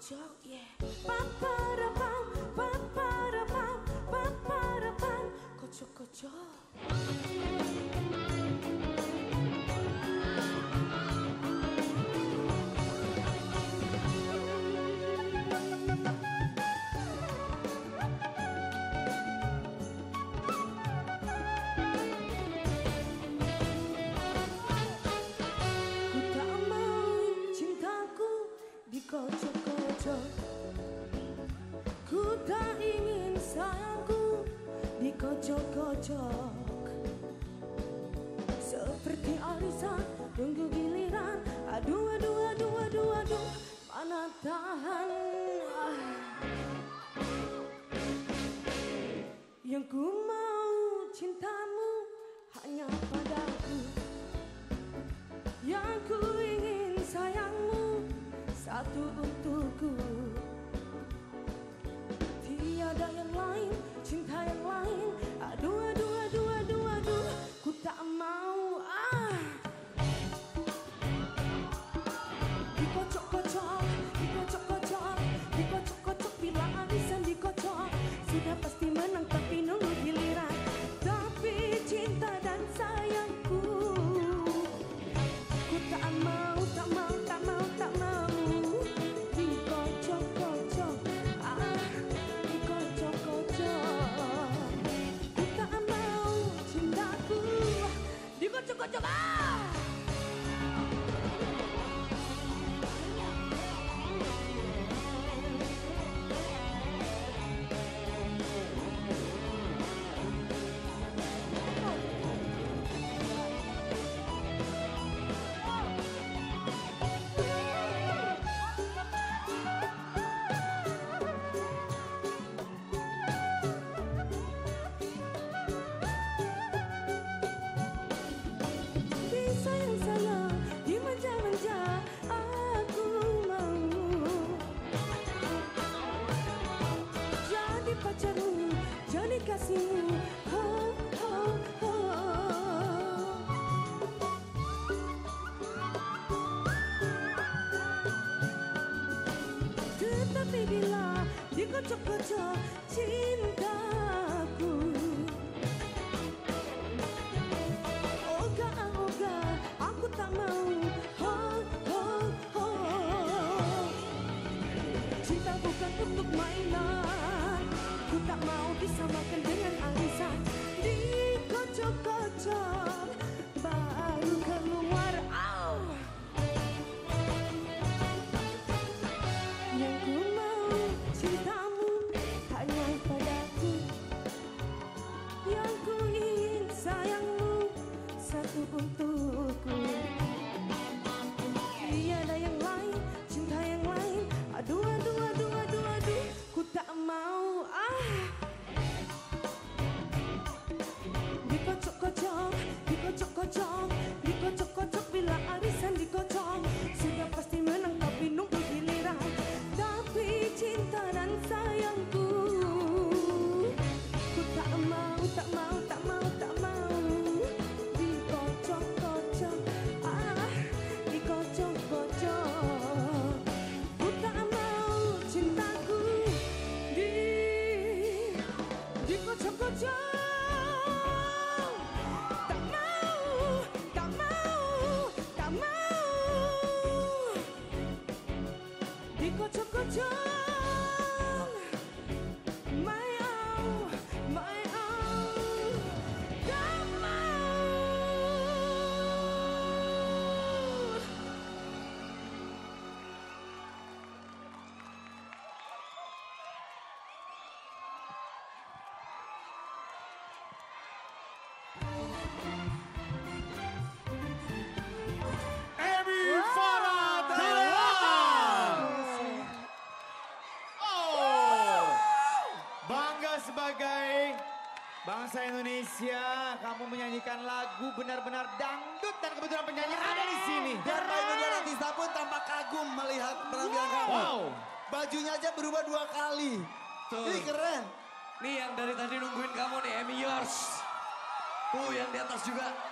거죠? 예. 빰빠라빰 빰빠라빰 빰빠라빰 거죠 거죠 kocok-kocok Seperti arisan tunggu giliran. Aduh, aduh, aduh, aduh, aduh Mana tahan? Ah. Yang ku Dikocok-kocok ah Disayang-sayang, dikocok-kocok cintaku. Aku tak mau. Ho, ho, ho. Untuk mainan. Ku tak mau dengan arisan. Dikocok-kocok Satu untukku Tiada yang lain, cinta yang lain. Aduh, aduh, aduh, aduh, aduh Ku tak mau. Ah. Dikocok-kocok, dikocok-kocok Dikocok-kocok bila arisan dikocok. Sudah pasti menang tapi nunggu giliran Tapi cinta dan sayangku Ku tak mau, tak mau, Dikocok-kocok bangsa Indonesia, kamu menyanyikan lagu benar-benar dangdut dan kebetulan penyanyi ada di sini. Dan Mbak Inul Daratista pun tampak kagum melihat penampilan kamu. Wow. Bajunya aja berubah dua kali. Tuh. Ini keren. Nih yang dari tadi nungguin kamu nih, Emi Yours. Tuh yang di atas juga.